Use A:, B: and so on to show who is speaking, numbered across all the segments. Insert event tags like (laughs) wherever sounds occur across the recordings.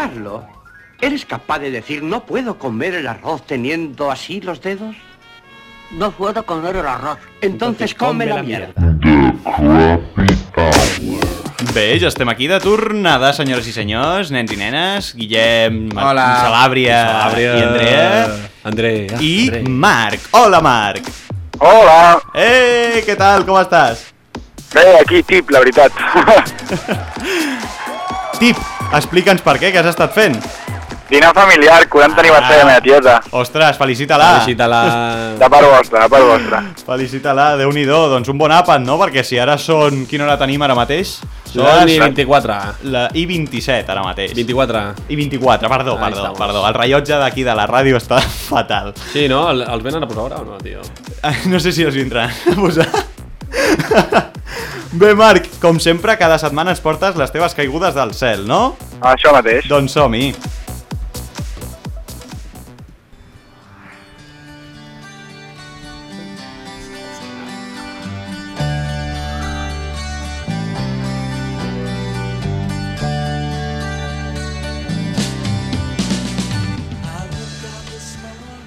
A: Carlos, ¿eres capaz de decir no puedo comer el arroz teniendo así los dedos?
B: No puedo comer el arroz.
A: Entonces come la mierda.
C: Bé, ja estem aquí de tornada, senyores i senyors, nens i nenes, Guillem,
D: Hola.
C: Salàbria,
D: Salàbria.
C: i Andrea,
D: Andrea.
C: i
D: Andrea.
C: Marc. Hola, Marc.
E: Hola!
C: Eh, què tal, com estàs?
E: Bé, aquí, tip, la veritat. (laughs)
C: Tip, explica'ns per què, què has estat fent?
E: Dinar familiar, 40 aniversari de la meva tieta.
C: Ostres, felicita-la.
D: Felicita-la.
E: De part vostra, de part vostra.
C: Felicita-la, déu nhi doncs un bon àpat, no? Perquè si ara són... Quina hora tenim ara mateix?
D: Són i 24.
C: La I27 ara mateix.
D: 24.
C: I 24, perdó,
D: Ahí
C: perdó,
D: estamos.
C: perdó. El rellotge d'aquí de la ràdio està (laughs) fatal.
D: Sí, no? El- Els venen a posar ara o no, tio?
C: No sé si els vindran a posar. (laughs) Bé, Marc, com sempre, cada setmana ens portes les teves caigudes del cel, no?
E: Això mateix.
C: Doncs som-hi.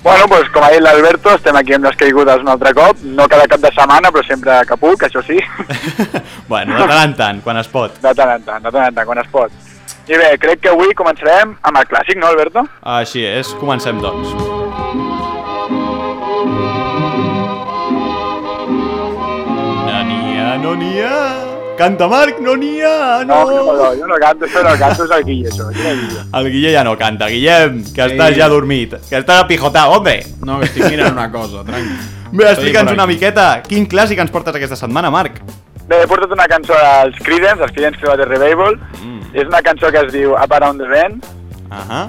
E: Bueno, doncs com ha dit l'Alberto, estem aquí amb les caigudes un altre cop. No cada cap de setmana, però sempre que puc, això sí. (laughs)
C: bueno, de tant en tant, quan es pot.
E: De tant en tant, de tant en tant, quan es pot. I bé, crec que avui començarem amb el clàssic, no, Alberto?
C: Així és, comencem doncs. No n'hi ha, no n'hi ha. Canta, Marc, no n'hi ha, no.
E: No, no, no, jo no canto, això no canto, és el Guille, això. El Guille?
C: Ja no canta. Guillem, que estàs ja dormit. Que estàs apijotat, hombre.
D: No, que estic mirant una cosa, tranqui.
C: Bé, explica'ns una miqueta. Quin clàssic ens portes aquesta setmana, Marc?
E: Bé, he portat una cançó dels Creedence, dels Creedence Clearwater Revival.
C: Mm.
E: És una cançó que es diu Up Around the Bend.
C: Ahà.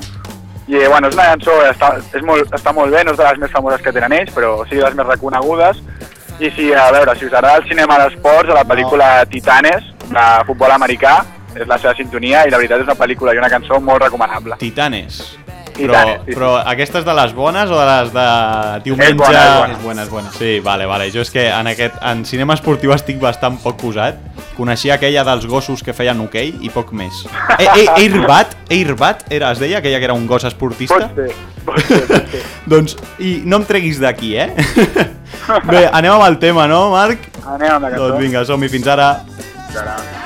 E: I bueno, és una cançó, està, és molt, està molt bé, no és de les més famoses que tenen ells, però sí de les més reconegudes. I si, a veure, si us agrada el cinema d'esports, a la pel·lícula Titanes, de futbol americà, és la seva sintonia i la veritat és una pel·lícula i una cançó molt recomanable.
C: Titanes. Però,
E: Titanes, sí, sí.
C: però aquestes de les bones o de les de diumenge?
E: És bona, és bona.
D: És bona, és bona.
C: Sí, vale, vale. Jo és que en, aquest, en cinema esportiu estic bastant poc posat. Coneixia aquella dels gossos que feien hoquei i poc més. (laughs) E e Airbat, Airbat era, es deia aquella que era un gos esportista?
E: Pot ser, pot ser, pot ser. (laughs)
C: Doncs, i no em treguis d'aquí, eh? (laughs) Bé, anem amb el tema, no, Marc?
E: Anem amb la cançó.
C: Doncs vinga, som-hi fins ara.
E: Ara.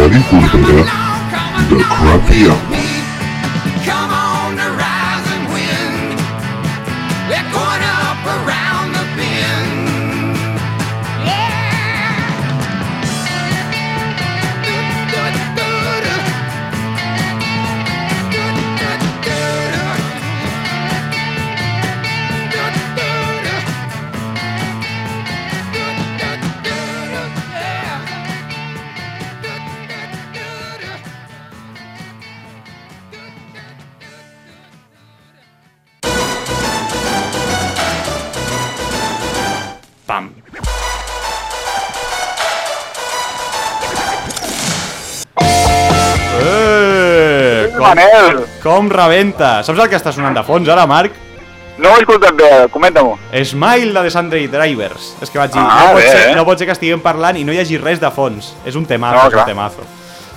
F: Going. A
G: Ràdio
F: Come
G: Corbera,
F: along, come
G: The
F: along
G: Crappy
C: Com rebenta! Saps el que està sonant de fons ara, Marc?
H: No ho he escoltat bé, comenta-m'ho.
C: Smile de The Sunday Drivers. És que vaig dir,
H: Ah,
C: no, pot
H: bé,
C: ser,
H: eh?
C: no pot ser que estiguem parlant i no hi hagi res de fons. És un temazo,
H: No,
C: és un
H: clar.
C: temazo.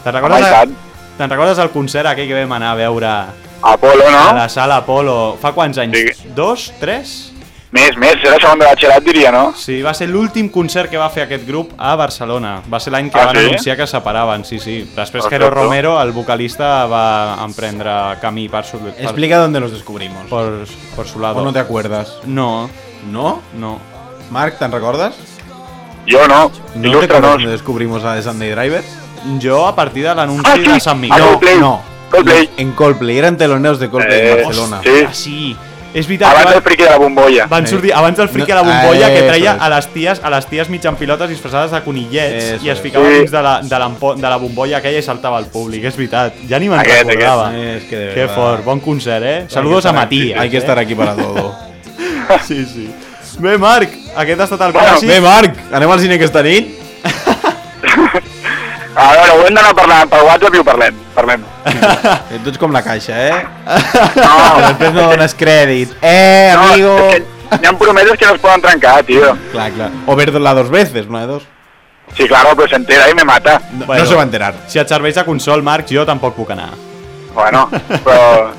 C: Te'n recordes, te'n recordes el concert aquell que vam anar a veure a
H: Apolo, no?
C: la sala Apolo fa quants anys?
H: Sí.
C: Dos? Tres?
H: Més, més, era segon de batxillerat, diria, no?
C: Sí, va ser l'últim concert que va fer aquest grup a Barcelona. Va ser l'any que
H: Ah,
C: van
H: sí?
C: anunciar que separaven, sí, sí. Després que
H: Perfecto.
C: Romero, el vocalista, va emprendre camí per su, per,
D: Explica dónde los descubrimos.
C: por, por su lado.
D: ¿O no te acuerdas?
C: No,
D: ¿No?
C: no.
D: Marc, ¿te recordas?
H: Jo no.
D: ¿No te acuerdas dónde descubrimos a The Sunday Drivers?
C: Jo a partir de l'anunci
H: Ah, sí,
C: de Sant Miquel.
H: Coldplay.
D: No.
H: Coldplay.
D: En Coldplay, eran teloneos de Coldplay
H: Eh,
D: en Barcelona.
H: sí.
C: Ah, sí. És veritat
H: Abans del
C: van,
H: friqui de la bombolla.
C: van sortir abans del friqui a la
D: No,
C: bombolla que treia
D: es.
C: a les ties a les ties mig en pilotes disfressades de conillets
D: Eso
C: i es ficava
H: Sí.
C: dins de la, de, de la bombolla aquella i saltava al públic, és veritat. Ja ni me'n
H: Aquest,
C: recordava.
D: aquest. És que de
C: Que fort, bon concert, eh? Saludos a
D: estar aquí-
C: Matías.
D: Hay que
C: eh?
D: estar aquí para todo. (laughs)
C: Sí, sí. Bé, Marc, aquest ha estat el
H: Bueno,
C: clàssic.
D: Bé, Marc, anem al cine aquesta nit?
H: Ho hem d'anar parlant per WhatsApp i ho parlem. Parlem.
D: Tu (laughs) ets com la caixa, eh?
H: No, (laughs)
D: Després no dones crèdit. Eh,
H: no,
D: amigo!
H: és que hi ha promeses que no es poden trencar, tio.
D: Clar, clar. O verla dos veces, una de dos.
H: Sí, claro, pero se entera y me mata.
D: No,
C: Bueno.
D: no se va a enterar.
C: Si et serveix de consol, Marc, jo tampoc puc anar.
H: Bueno, (laughs) però...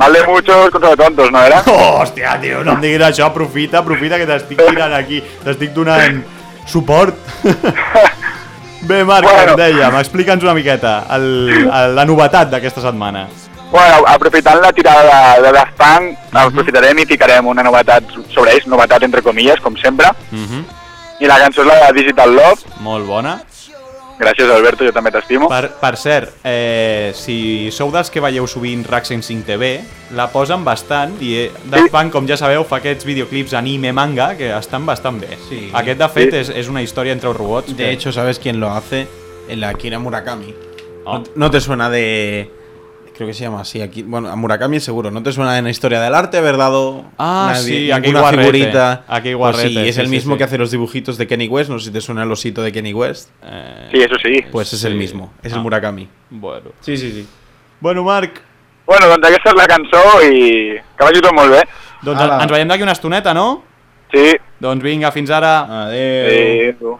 H: Mal de muchos contra de tontos, ¿no era?
C: Oh, hòstia, tio, no em diguis això, aprofita, aprofita que t'estic tirant aquí, t'estic donant suport. Bé, Marc,
H: Bueno.
C: com dèiem, explica'ns una miqueta el, el, la novetat d'aquesta setmana.
H: Bueno, aprofitant la tirada de, de Daft Punk, aprofitarem i ficarem una novetat sobre ells, novetat entre comilles, com sempre.
C: Uh -huh.
H: I la cançó és la de Digital Love.
C: Molt bona.
H: Gràcies, Alberto, jo també t'estimo.
C: Per, per cert, eh, si sou dels que veieu sovint RAC 105 TV, la posen bastant i eh, Daft Punk, com ja sabeu, fa aquests videoclips anime manga que estan bastant bé.
D: Sí.
C: Aquest, de fet,
H: Sí.
C: és, és una història entre els robots.
D: De hecho, ¿sabes quién lo hace? En la Akira Murakami.
C: Oh.
D: No, no te suena de. Creo que se llama así aquí. Bueno, a Murakami seguro. ¿No te suena en la historia del arte haber dado
C: Ah,
D: una,
C: sí, aquí Guarrete.
D: figurita?
C: Aquí
D: Pues
C: Guarrete,
D: sí, es
C: sí,
D: el
C: sí,
D: mismo
C: sí.
D: que hace los dibujitos de Kenny West. No sé si te suena el osito de Kenny West.
C: Eh,
H: Sí, eso sí.
D: Pues es
C: Sí.
D: el mismo. Es
C: Ah.
D: el Murakami.
C: bueno.
D: Sí, sí, sí.
C: Bueno, Marc,
H: Bueno, doncs aquesta és la cançó i que vagi tot molt bé.
C: doncs
D: Ala.
C: ens veiem d'aquí una estoneta, no?
H: Sí.
C: Doncs vinga, fins ara.
D: Adeu.
H: Adéu.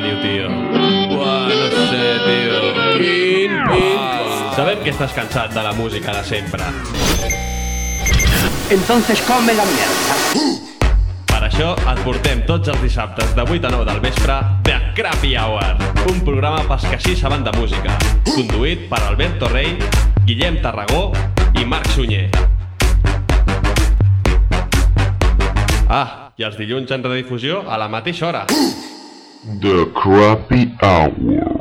E: Ràdio, tio? Buah, no sé, tio. Quin. Sabem que estàs cansat de la música de sempre.
A: Entonces come la mierda.
E: Per això et portem tots els dissabtes de 8 a 9 del vespre The Crappy Hour, un programa pels que sí saben de música, conduït per Alberto Rey, Guillem Tarragó i Marc Sunyer. Ah, i els dilluns en redifusió a la mateixa hora.
G: The Crappy Hour.